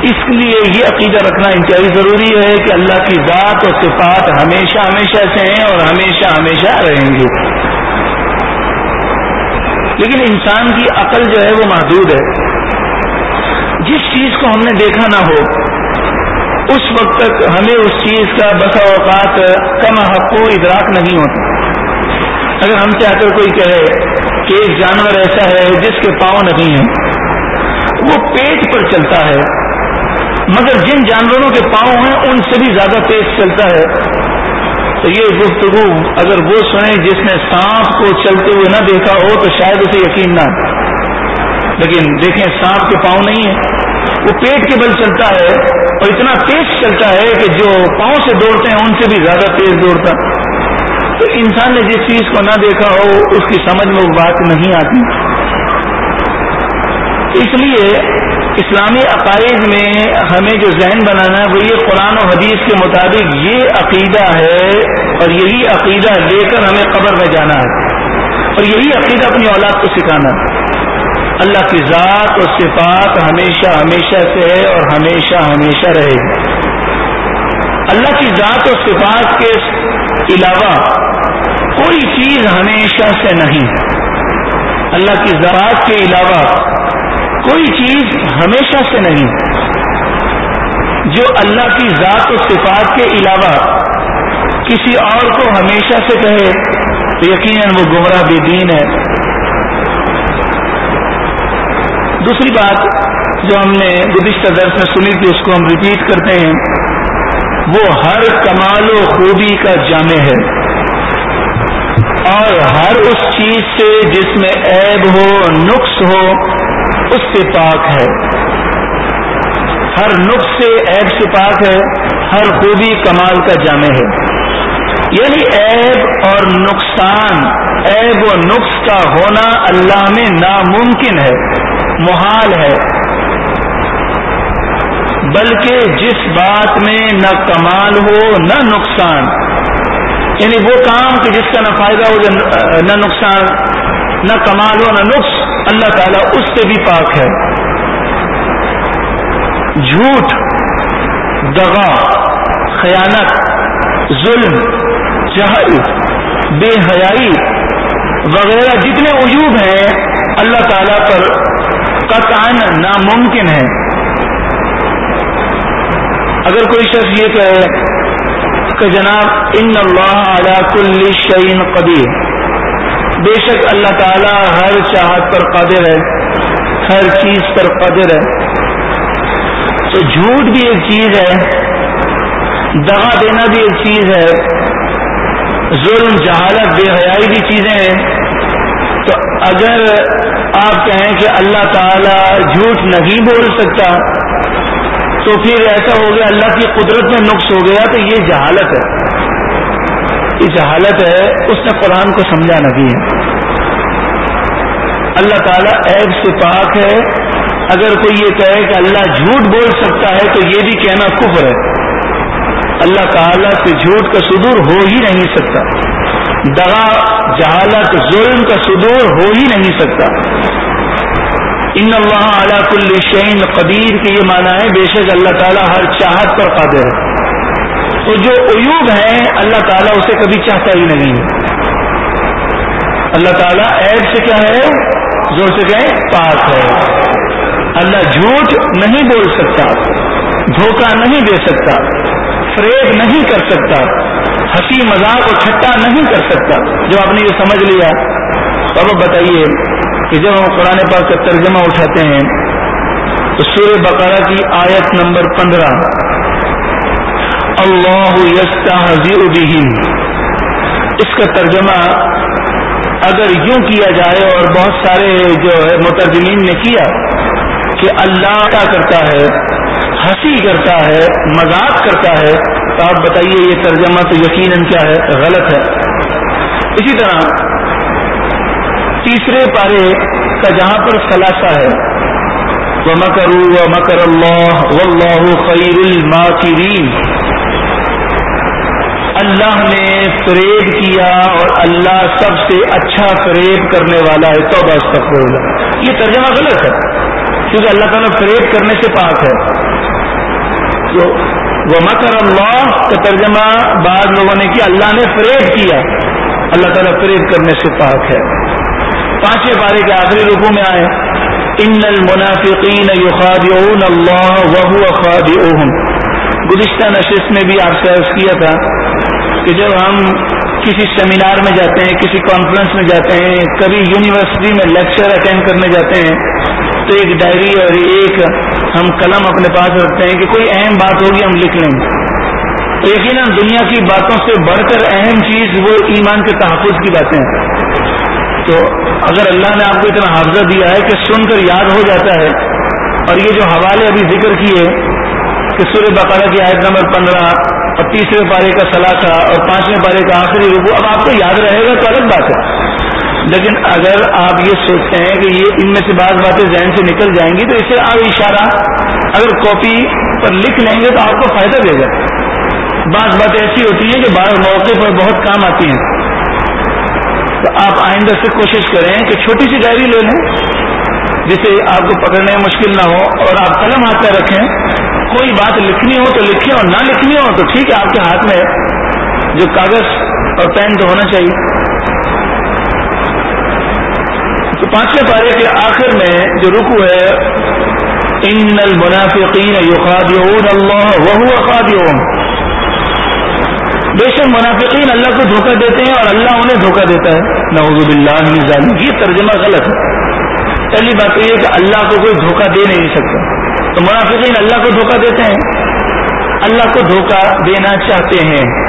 اس لیے یہ عقیدہ رکھنا انتہائی ضروری ہے کہ اللہ کی ذات اور صفات ہمیشہ ہمیشہ سے ہیں اور ہمیشہ ہمیشہ رہیں گے لیکن انسان کی عقل جو ہے وہ محدود ہے۔ جس چیز کو ہم نے دیکھا نہ ہو، اس وقت تک ہمیں اس چیز کا بسا اوقات کم حق و ادراک نہیں ہوتا۔ اگر ہم سے آ کر کوئی کہے کہ ایک جانور ایسا ہے جس کے پاؤں نہیں ہیں، وہ پیٹ پر چلتا ہے، مگر جن جانوروں کے پاؤں ہیں، ان سے بھی زیادہ تیز چلتا ہے۔ تو یہ گفتگو اگر وہ سنیں جس نے سانپ کو چلتے ہوئے نہ دیکھا ہو، تو شاید اسے یقین نہ لیکن دیکھیں، سانپ کے پاؤں نہیں ہے وہ پیٹ کے بل چلتا ہے اور اتنا تیز چلتا ہے کہ جو پاؤں سے دوڑتے ہیں، ان سے بھی زیادہ تیز دوڑتا۔ تو انسان نے جس چیز کو نہ دیکھا ہو، اس کی سمجھ میں وہ بات نہیں آتی۔ اس لیے اسلامی عقائد میں ہمیں جو ذہن بنانا ہے، وہ یہ قرآن و حدیث کے مطابق یہ عقیدہ ہے اور یہی عقیدہ لے کر ہمیں قبر میں جانا ہے۔ اور یہی عقیدہ اپنی اولاد کو سکھانا ہے۔ اللہ کی ذات اور صفات ہمیشہ ہمیشہ سے ہے اور ہمیشہ ہمیشہ رہے گی۔ اللہ کی ذات اور صفات کے علاوہ کوئی چیز ہمیشہ سے نہیں اللہ کی ذات کے علاوہ کوئی چیز ہمیشہ سے نہیں جو اللہ کی ذات و صفات کے علاوہ کسی اور کو ہمیشہ سے کہے، تو یقیناً وہ گمراہ بے دین ہے۔ دوسری بات جو ہم نے گزشتہ درس میں سنی تھی، اس کو ہم ریپیٹ کرتے ہیں۔ وہ ہر کمال و خوبی کا جامع ہے۔ اور ہر اس چیز سے جس میں عیب ہو، نقص ہو، اس سے پاک ہے۔ ہر نقص سے عیب سے پاک ہے، ہر خوبی کمال کا جامع ہے۔ یعنی عیب اور نقصان، عیب و نقص کا ہونا اللہ میں ناممکن ہے، محال ہے۔ بلکہ جس بات میں نہ کمال ہو، نہ نقصان۔ یعنی وہ کام کہ جس کا نہ فائدہ ہو، نہ نقصان، نہ کمال ہو، نہ نقص، اللہ تعالیٰ اس سے بھی پاک ہے۔ جھوٹ، دغا، خیانت، ظلم، جہل، بے حیائی وغیرہ جتنے عجوب ہیں، اللہ تعالیٰ پر قطعا ناممکن ہے اگر کوئی شخص یہ کہے کہ جناب ان اللہ علی کل شعین قدیر، بے شک اللہ تعالی ہر چاہت پر قادر ہے، ہر چیز پر قادر ہے۔ تو جھوٹ بھی ایک چیز ہے، دغا دینا بھی ایک چیز ہے، ظلم، جہالت، بے حیائی بھی چیزیں ہیں۔ تو اگر آپ کہیں کہ اللہ تعالی جھوٹ نہیں بول سکتا تو پھر ایسا ہو گیا اللہ کی قدرت میں نقص ہو گیا تو یہ جہالت ہے۔ یہ جہالت ہے، اس نے قرآن کو سمجھا نہیں ہے۔ اللہ تعالیٰ عیب سے پاک ہے۔ اگر کوئی یہ کہے کہ اللہ جھوٹ بول سکتا ہے تو یہ بھی کہنا کفر ہے۔ اللہ تعالیٰ سے جھوٹ کا صدور ہو ہی نہیں سکتا۔ دغا، جہالت، ظلم کا صدور ہو ہی نہیں سکتا۔ ان اللہ اعلیٰ کل شعین قدیر کے یہ مانا ہے بے شک اللہ تعالیٰ ہر چاہت پر قادر ہے۔ تو جو عیوب ہیں، اللہ تعالیٰ اسے کبھی چاہتا ہی نہیں۔ اللہ تعالیٰ عیب سے کیا ہے؟ زور سے کہیں، پاک ہے۔ اللہ جھوٹ نہیں بول سکتا، دھوکہ نہیں دے سکتا، فریب نہیں کر سکتا، ہنسی مذاق اور چھٹا نہیں کر سکتا۔ جو آپ نے یہ سمجھ لیا اب بتائیے کہ جب ہم قرآن پاک کا ترجمہ اٹھاتے ہیں تو سور بقرہ کی آیت نمبر پندرہ۔ اللہ یستا اس کا ترجمہ اگر یوں کیا جائے اور بہت سارے جو ہے مترجمین نے کیا کہ اللہ کیا کرتا ہے، ہنسی کرتا ہے، مذاق کرتا ہے، تو آپ بتائیے یہ ترجمہ تو یقیناً کیا ہے، غلط ہے۔ اسی طرح تیسرے پارے کا جہاں پر خلاصہ ہے۔ وہ مکرو و مکر اللہ و اللہ خیر الماکرین اللہ نے فریب کیا اور اللہ سب سے اچھا فریب کرنے والا ہے۔ تو بس تک یہ ترجمہ غلط ہے، کیونکہ اللہ تعالیٰ فریب کرنے سے پاک ہے۔ وہ مکر اللہ کا ترجمہ بعض لوگوں نے کیا، اللہ نے فریب کیا۔ اللہ تعالیٰ فریب کرنے سے پاک ہے۔ پانچویں بارے کے آخری رکو میں آئے، ان المنافقین یخادعون اللہ وهو خادعوهم گزشتہ نشست میں بھی آپ سے عرض کیا تھا کہ جب ہم کسی سیمینار میں جاتے ہیں، کسی کانفرنس میں جاتے ہیں، کبھی یونیورسٹی میں لیکچر اٹینڈ کرنے جاتے ہیں، تو ایک ڈائری اور ایک ہم قلم اپنے پاس رکھتے ہیں کہ کوئی اہم بات ہوگی ہم لکھ لیں۔ گے تو یقیناً دنیا کی باتوں سے بڑھ کر اہم چیز وہ ایمان کے تحفظ کی باتیں ہیں۔ تو اگر اللہ نے آپ کو اتنا حافظہ دیا ہے کہ سن کر یاد ہو جاتا ہے، اور یہ جو حوالے ابھی ذکر کیے، کہ سورہ بقرہ کی آیت نمبر پندرہ اور تیسرے پارے کا سلاخہ اور پانچویں پارے کا آخری رکو اب آپ کو یاد رہے گا تو الگ بات ہے۔ لیکن اگر آپ یہ سوچتے ہیں کہ یہ ان میں سے بعض باتیں ذہن سے نکل جائیں گی، تو اس سے آپ اشارہ اگر کاپی پر لکھ لیں گے تو آپ کو فائدہ دے گا۔ بعض باتیں ایسی ہوتی ہیں کہ بعض موقع پر بہت کام آتی ہیں۔ تو آپ آئندہ سے کوشش کریں کہ چھوٹی سی ڈائری لے لیں، جسے آپ کو پکڑنے میں مشکل نہ ہو، اور آپ قلم ہاتھ میں رکھیں۔ کوئی بات لکھنی ہو تو لکھیں، اور نہ لکھنی ہو تو ٹھیک ہے، آپ کے ہاتھ میں جو کاغذ اور پین تو ہونا چاہیے۔ تو پانچویں پارے کے آخر میں جو رکو ہے، ان المنافقین یخادعون اللہ وهو خادعهم بے شک منافقین اللہ کو دھوکہ دیتے ہیں اور اللہ انہیں دھوکہ دیتا ہے۔ نعوذ باللہ من ظالم یہ ترجمہ غلط ہے۔ پہلی بات یہ کہ اللہ کو کوئی دھوکہ دے نہیں سکتا۔ تو منافقین اللہ کو دھوکہ دیتے ہیں۔ اللہ کو دھوکہ دینا چاہتے ہیں۔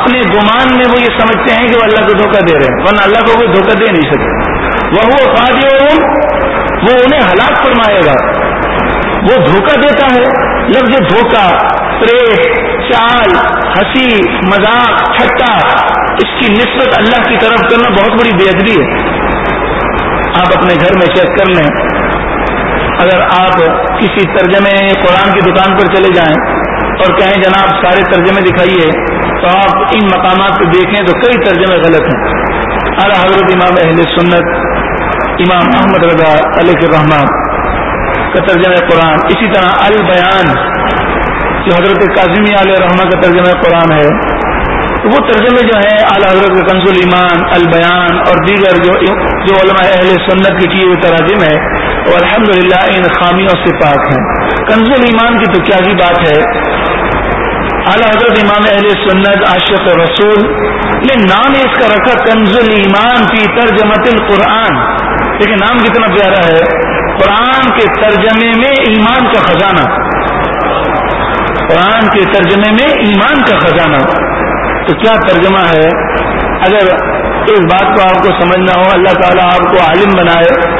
اپنے گمان میں وہ یہ سمجھتے ہیں کہ وہ اللہ کو دھوکہ دے رہے ہیں۔ ورنہ اللہ کو کوئی دھوکہ دے نہیں سکتا۔ وہ فاجر وہ انہیں ہلاک فرمائے گا۔ وہ دھوکہ دیتا ہے۔ لفظ دھوکہ پریت چال ہنسی، مذاق چھٹا اس کی نسبت اللہ کی طرف کرنا بہت بڑی بے ادبی ہے۔ آپ اپنے گھر میں چیک کر لیں۔ اگر آپ کسی ترجمے قرآن کی دکان پر چلے جائیں اور کہیں جناب سارے ترجمے دکھائیے، تو آپ ان مقامات پہ دیکھیں تو کئی ترجمے غلط ہیں۔ اعلیٰ حضرت امام اہل سنت، امام احمد رضا علیہ الرحمان کا ترجمہ قرآن، اسی طرح البیان جو حضرت کاظمی علیہ الرحمٰ کا ترجمہ قرآن ہے، وہ ترجمے جو ہیں اعلیٰ حضرت کنز المان البیان اور دیگر جو جو علماء اہل سنت کی کیے ہوئے تراجم ہے، وہ الحمد ان خامیوں سے پاک ہیں۔ کنز المان کی تو کیا ہی بات ہے؟ اعلیٰ حضرت امام اہل سنت، عاشق رسول نے نام اس کا رکھا کنز ایمان فی ترجمت القرآن۔ لیکن نام کتنا پیارا ہے۔ قرآن کے ترجمے میں ایمان کا خزانہ۔ قرآن کے ترجمے میں ایمان کا خزانہ تو کیا ترجمہ ہے؟ اگر اس بات کو آپ کو سمجھنا ہو، اللہ تعالیٰ آپ کو عالم بنائے۔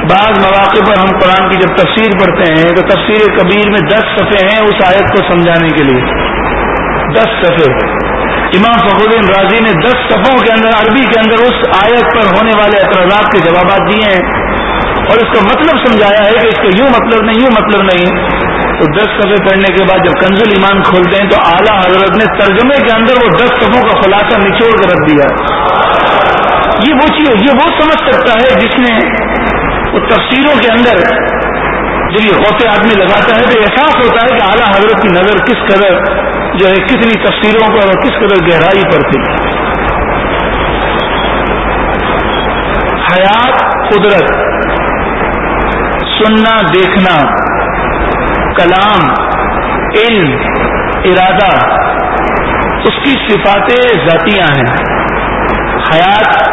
بعض مواقع پر ہم قرآن کی جب تفسیر پڑھتے ہیں، تو تفسیر کبیر میں دس صفحے ہیں اس آیت کو سمجھانے کے لیے۔ دس صفحے۔ امام فخر راضی نے دس صفوں کے اندر، عربی کے اندر اس آیت پر ہونے والے اعتراضات کے جوابات دیے ہیں۔ اور اس کا مطلب سمجھایا ہے کہ اس کا یوں مطلب نہیں، یوں مطلب نہیں۔ تو دس صفحے پڑھنے کے بعد جب کنزل ایمان کھولتے ہیں تو اعلیٰ حضرت نے ترجمے کے اندر وہ دس صفوں کا خلاصہ نچوڑ کر رکھ دیا۔ یہ وہ چیز یہ وہ سمجھ سکتا ہے جس نے وہ تفسیروں کے اندر جب یہ غوطے آدمی لگاتا ہے تو احساس ہوتا ہے کہ اعلیٰ حضرت کی نظر کس قدر جو ہے کتنی تفسیروں پر اور کس قدر گہرائی پر تھی۔ حیات قدرت، سننا، دیکھنا۔ کلام، علم، ارادہ، اس کی صفاتیں ذاتیاں ہیں۔ حیات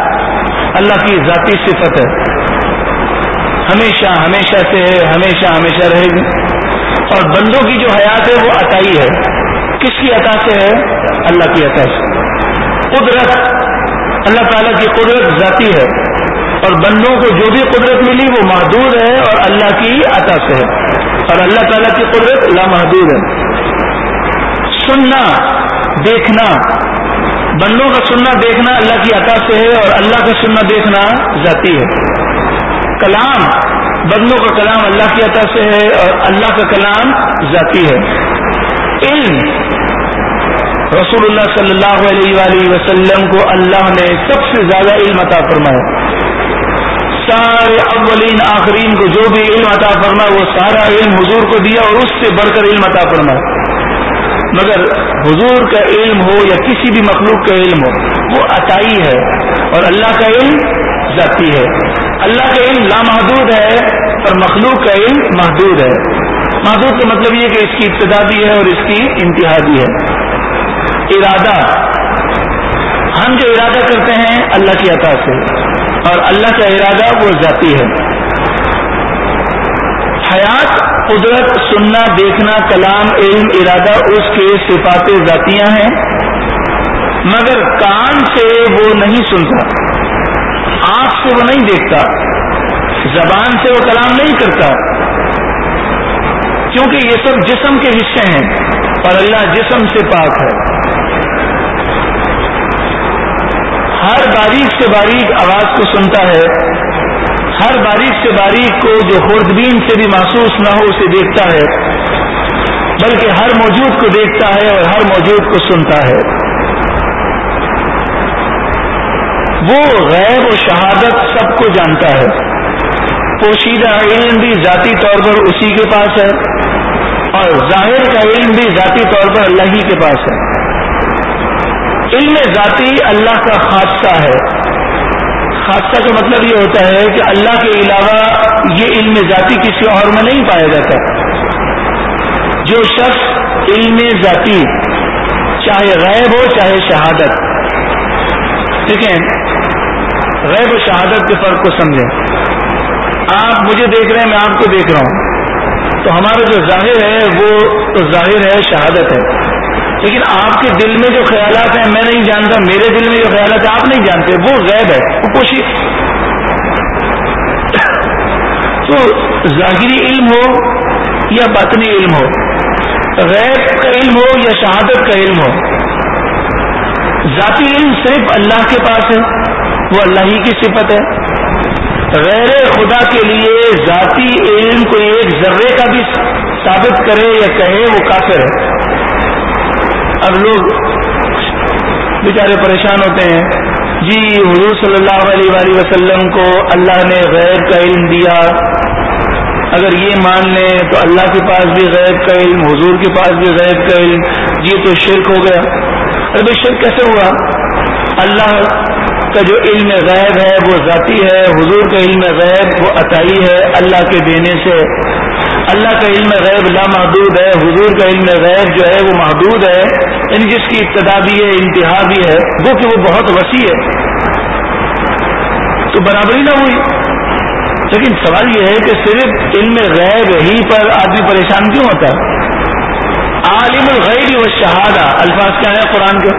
اللہ کی ذاتی صفت ہے۔ ہمیشہ ہمیشہ سے ہے، ہمیشہ ہمیشہ رہے گی۔ اور بندوں کی جو حیات ہے، وہ عطائی ہے۔ کس کی عطا سے ہے؟ اللہ کی عطا سے۔ قدرت، اللہ تعالیٰ کی قدرت ذاتی ہے۔ اور بندوں کو جو بھی قدرت ملی، وہ محدود ہے اور اللہ کی عطا سے ہے۔ اور اللہ تعالیٰ کی قدرت لامحدود ہے۔ سننا، دیکھنا۔ بندوں کا سننا، دیکھنا اللہ کی عطا سے ہے اور اللہ کا سننا، دیکھنا ذاتی ہے۔ کلام، بندوں کا کلام اللہ کی عطا سے ہے اور اللہ کا کلام ذاتی ہے۔ علم، رسول اللہ صلی اللہ علیہ وآلہ وسلم کو اللہ نے سب سے زیادہ علم عطا فرمایا۔ سارے اولین آخرین کو جو بھی علم عطا فرما وہ سارا علم حضور کو دیا اور اس سے بڑھ کر علم عطا فرمایا مگر حضور کا علم ہو یا کسی بھی مخلوق کا علم ہو، وہ عطائی ہے اور اللہ کا علم ذاتی ہے۔ اللہ کا علم لامحدود ہے اور مخلوق کا علم محدود ہے۔ محدود کا مطلب یہ کہ اس کی ابتدا بھی ہے اور اس کی انتہا بھی ہے۔ ارادہ، ہم جو ارادہ کرتے ہیں اللہ کی عطا سے۔ اور اللہ کا ارادہ وہ ذاتی ہے۔ حیات، قدرت، سننا، دیکھنا، کلام، علم، ارادہ، اس کے صفات ذاتیاں ہیں۔ مگر کان سے وہ نہیں سنتا، آنکھ سے وہ نہیں دیکھتا، زبان سے وہ کلام نہیں کرتا۔ کیونکہ یہ سب جسم کے حصے ہیں اور اللہ جسم سے پاک ہے۔ ہر باریک سے باریک آواز کو سنتا ہے، ہر باریک سے باریک کو جو خوردبین سے بھی محسوس نہ ہو اسے دیکھتا ہے، بلکہ ہر موجود کو دیکھتا ہے اور ہر موجود کو سنتا ہے۔ وہ غیر و شہادت سب کو جانتا ہے۔ پوشیدہ علم بھی ذاتی طور پر اسی کے پاس ہے اور ظاہر کا علم بھی ذاتی طور پر اللہ ہی کے پاس ہے۔ علم ذاتی اللہ کا خاصہ ہے۔ خاصہ کا مطلب یہ ہوتا ہے کہ اللہ کے علاوہ یہ علم ذاتی کسی اور میں نہیں پایا جاتا۔ جو شخص علم ذاتی، چاہے غیب ہو، چاہے شہادت۔ دیکھیں، غیب و شہادت کے فرق کو سمجھیں۔ آپ مجھے دیکھ رہے ہیں، میں آپ کو دیکھ رہا ہوں۔ تو ہمارا جو ظاہر ہے، وہ تو ظاہر ہے، شہادت ہے۔ لیکن آپ کے دل میں جو خیالات ہیں، میں نہیں جانتا، میرے دل میں جو خیالات ہیں، آپ نہیں جانتے، وہ غیب ہے، وہ کوشش تو ظاہری علم ہو یا باطنی علم ہو؟ غیب کا علم ہو یا شہادت کا علم ہو؟ ذاتی علم صرف اللہ کے پاس ہے، وہ اللہ ہی کی صفت ہے۔ غیر خدا کے لیے ذاتی علم کو ایک ذرے کا بھی ثابت کرے یا کہے، وہ کافر ہے۔ اب لوگ بیچارے پریشان ہوتے ہیں۔ جی حضور صلی اللہ علیہ وآلہ وسلم کو اللہ نے غیر کا علم دیا۔ اگر یہ مان لیں تو اللہ کے پاس بھی غیر کا علم، حضور کے پاس بھی غیر کا علم۔ یہ تو شرک ہو گیا۔ ارے شرک کیسے ہوا؟ اللہ کا جو علم غیب ہے وہ ذاتی ہے، حضور کا علم غیب وہ عطائی ہے اللہ کے دینے سے۔ اللہ کا علم غیب لامحدود ہے، حضور کا علم غیب جو ہے وہ محدود ہے۔ یعنی جس کی ابتدا بھی ہے، انتہا بھی ہے، وہ کہ وہ بہت وسیع ہے۔ تو برابری نہ ہوئی۔ لیکن سوال یہ ہے کہ صرف علم غیب ہی پر آدمی پریشان کیوں ہوتا ہے؟ عالم الغیب و شہادہ، الفاظ کیا ہے قرآن کے؟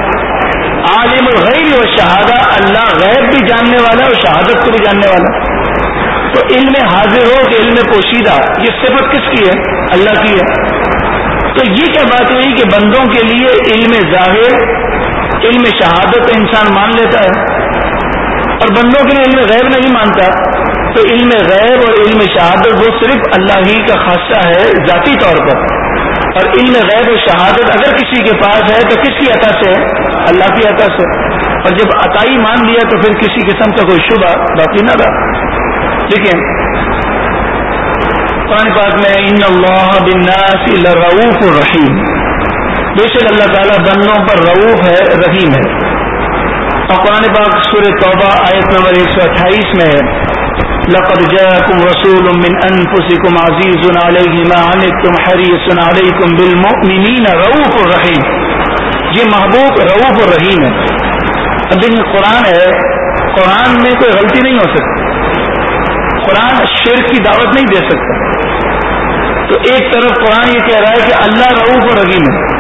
عالم الغیب و شہادہ، اللہ غیب بھی جاننے والا اور شہادت کو بھی جاننے والا تو علم حاضر ہو کہ علم پوشیدہ، یہ صفت کس کی ہے؟ اللہ کی ہے۔ تو یہ کیا بات ہوئی کہ بندوں کے لیے علم ظاہر، علم شہادت انسان مان لیتا ہے، اور بندوں کے لیے علم غیب نہیں مانتا۔ تو علم غیب اور علم شہادت وہ صرف اللہ ہی کا خاصہ ہے ذاتی طور پر۔ اور علم غیب و شہادت اگر کسی کے پاس ہے تو کس کی عطا سے ہے؟ اللہ کی عطا سے۔ اور جب عطائی مان لیا تو پھر کسی قسم کا کوئی شبہ باقی نہ رہا۔ لیکن قرآن پاک میں ان اللہ بناسی رعوف الرحیم بے شک اللہ تعالیٰ بندوں پر رعوف ہے، رحیم ہے۔ اور قرآن پاک سور توبہ آیت نمبر ایک سو اٹھائیس میں لقد جاءكم رسول من انفسكم عزيز عليه ما عنتم حريص عليكم بالمؤمنين رؤوف الرحیم یہ محبوب رعوف الرحیم ہے۔ اب دیکھیں، قرآن ہے۔ قرآن میں کوئی غلطی نہیں ہو سکتی۔ قرآن شیر کی دعوت نہیں دے سکتا۔ تو ایک طرف قرآن یہ کہہ رہا ہے کہ اللہ رعوف و رحیم ہے۔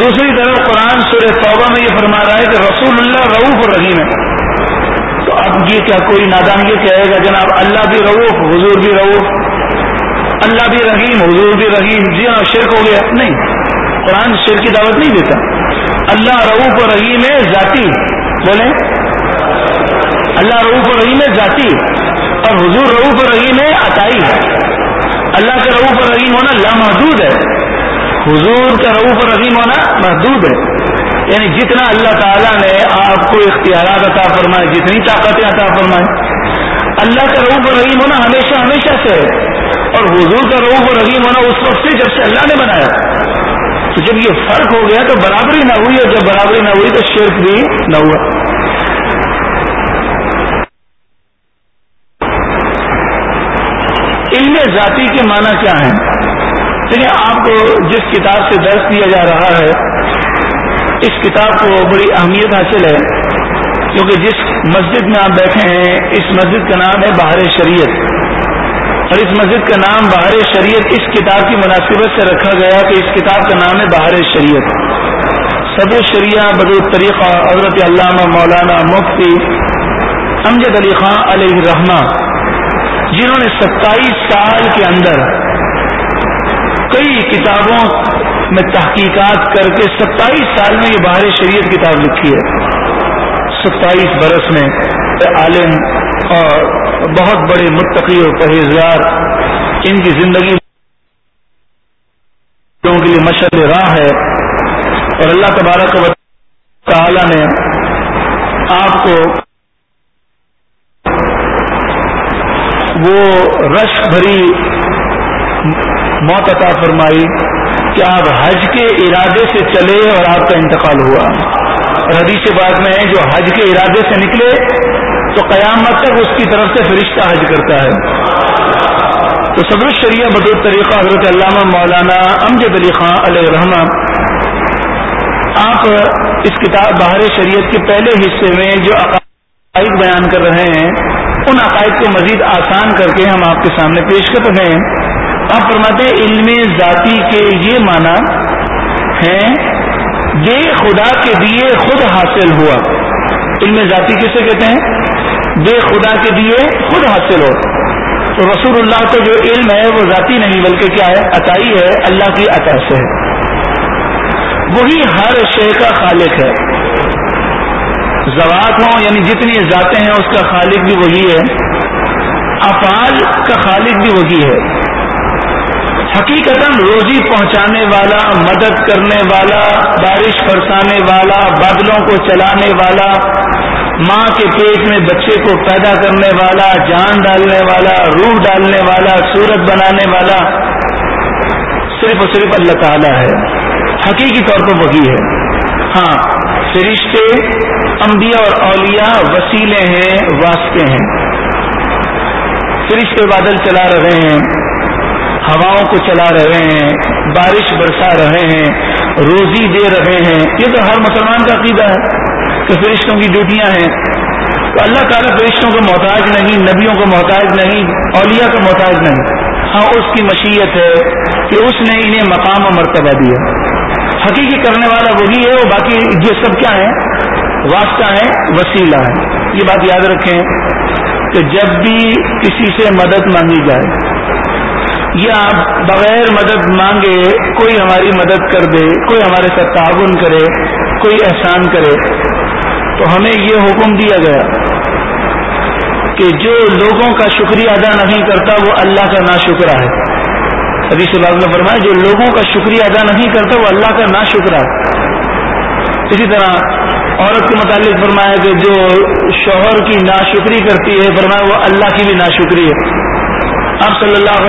دوسری طرف قرآن سورہ توبہ میں یہ فرما رہا ہے کہ رسول اللہ رعوف و رحیم ہے۔ تو اب یہ کیا کوئی نادان یہ کہے گا جناب اللہ بھی رعوف حضور بھی رعوف اللہ بھی رحیم، حضور بھی رحیم۔ جی ہاں شرک ہو گیا۔ نہیں، قرآن شیر کی دعوت نہیں دیتا۔ اللہ رعوف و رحیم ہے، ذاتی۔ بولیں۔ اللہ رعوف و رحیم ہے، ذاتی۔ اور حضور رعوف الرحیم ہے، عطائی اللہ کا رعوف الرحیم ہونا لامحدود ہے۔ حضور کا رعوف الرحیم ہونا محدود ہے۔ یعنی جتنا اللہ تعالیٰ نے آپ کو اختیارات عطا فرمائے، جتنی طاقتیں عطا فرمائے، اللہ کا رعوف الرحیم ہونا ہمیشہ ہمیشہ سے ہے۔ اور حضور کا رعوف الرحیم ہونا اس وقت سے جب سے اللہ نے بنایا۔ تو جب یہ فرق ہو گیا تو برابری نہ ہوئی اور جب برابری نہ ہوئی تو شرک بھی نہ ہوا۔ علم ذاتی کے معنی کیا ہیں؟ دیکھیں آپ کو جس کتاب سے درس دیا جا رہا ہے، اس کتاب کو بڑی اہمیت حاصل ہے، کیونکہ جس مسجد میں آپ بیٹھے ہیں، اس مسجد کا نام ہے بہار شریعت۔ اور اس مسجد کا نام بہار شریعت اس کتاب کی مناسبت سے رکھا گیا کہ اس کتاب کا نام ہے بہار شریعت۔ سب شریعہ بدو طریقہ حضرت علامہ مولانا مفتی امجد علی خان علیہ الرحمٰ جنہوں نے ستائیس سال کے اندر کئی کتابوں میں تحقیقات کر کے ستائیس سال میں یہ باہر شریعت کتاب لکھی ہے۔ ستائیس برس میں عالم اور بہت بڑے متقی اور پرہیزگار ان کی زندگی کے لیے مشرق راہ ہے اور اللہ تبارک و تعالی نے آپ کو وہ رش بھری موت عطا فرمائی کہ آپ حج کے ارادے سے چلے اور آپ کا انتقال ہوا۔ اور حدیث بات میں ہے، جو حج کے ارادے سے نکلے تو قیامت تک اس کی طرف سے فرشتہ حج کرتا ہے۔ تو صدر الشریعہ بدر طریقہ حضرت علامہ مولانا امجد علی خان علیہ رحمٰ آپ اس کتاب باہر شریعت کے پہلے حصے میں جو عقائد بیان کر رہے ہیں ان عقائد کو مزید آسان کر کے ہم آپ کے سامنے پیش کر رہے ہیں۔ آپ فرماتے ہیں، علم ذاتی کے یہ معنی ہیں بے خدا کے دیے خود حاصل ہوا۔ علم ذاتی کسے کہتے ہیں؟ بے خدا کے دیے خود حاصل ہو تو رسول اللہ کو جو علم ہے، وہ ذاتی نہیں، بلکہ کیا ہے؟ عطائی ہے، اللہ کی عطا سے۔ ہے وہی ہر شے کا خالق ہے۔ زوات ہوں یعنی جتنی ذاتیں ہیں، اس کا خالق بھی وہی ہے۔ افعال کا خالق بھی وہی ہے۔ حقیقت روزی پہنچانے والا، مدد کرنے والا، بارش برسانے والا، بادلوں کو چلانے والا، ماں کے پیٹ میں بچے کو پیدا کرنے والا، جان ڈالنے والا، روح ڈالنے والا سورت بنانے والا، صرف اور صرف اللہ تعالی ہے۔ حقیقی طور پر وہی ہے۔ ہاں فرشتے، انبیاء اور اولیاء وسیلے ہیں، واسطے ہیں۔ فرشتے بادل چلا رہے ہیں، ہواؤں کو چلا رہے ہیں، بارش برسا رہے ہیں، روزی دے رہے ہیں۔ یہ تو ہر مسلمان کا عقیدہ ہے کہ فرشتوں کی ڈیوٹیاں ہیں۔ تو اللہ تعالیٰ فرشتوں کو محتاج نہیں، نبیوں کو محتاج نہیں، اولیاء کو محتاج نہیں۔ ہاں اس کی مشیت ہے کہ اس نے انہیں مقام و مرتبہ دیا۔ حقیقی کرنے والا وہی ہے وہ باقی یہ سب کیا ہے واسطہ ہے وسیلہ ہے یہ بات یاد رکھیں کہ جب بھی کسی سے مدد مانگی جائے یا بغیر مدد مانگے کوئی ہماری مدد کر دے، کوئی ہمارے ساتھ تعاون کرے، کوئی احسان کرے، تو ہمیں یہ حکم دیا گیا کہ جو لوگوں کا شکریہ ادا نہیں کرتا، وہ اللہ کا نا شکرا نبی صلی سے علیہ نے فرمایا، جو لوگوں کا شکریہ ادا نہیں کرتا، وہ اللہ کا نا شکرا اسی طرح عورت کے متعلق فرمایا کہ جو شوہر کی ناشکری کرتی ہے، فرمایا وہ اللہ کی بھی ناشکری ہے۔ آپ صلی اللہ